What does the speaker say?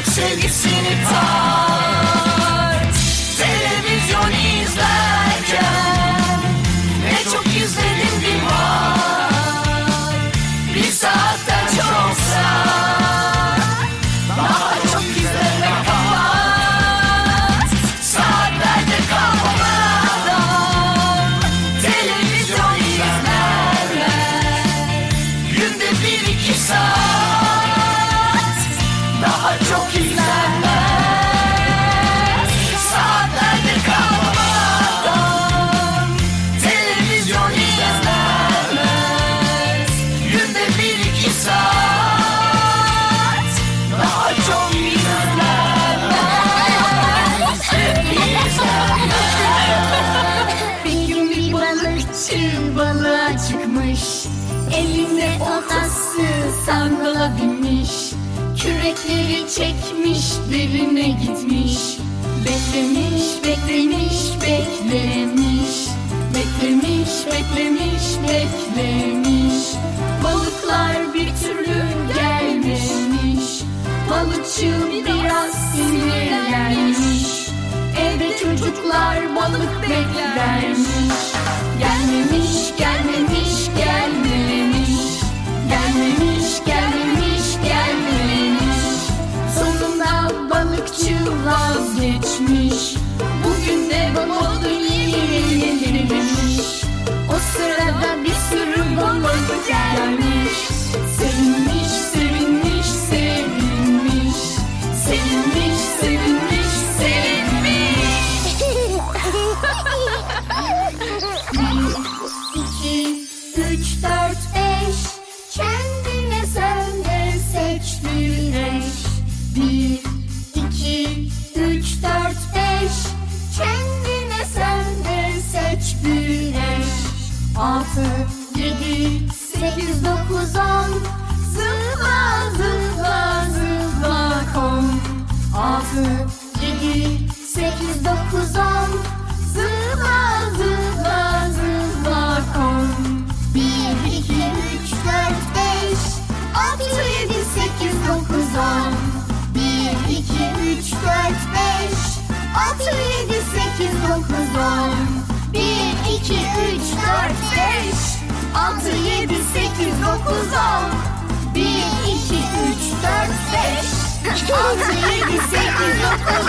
yükselgisini tak Çiçekleri çekmiş derine gitmiş. Beklemiş beklemiş beklemiş. Beklemiş beklemiş beklemiş. Balıklar bir türlü gelmemiş. Balıkçı biraz sinirlenmiş. Evde çocuklar balık beklermiş. sekiz, dokuz, on Zıpla, zıpla, zıpla kon Altı, yedi, sekiz, dokuz, 6, 7, 8, 9, 10 1, 2, 3, 4, 5 6, 7, 8, 9,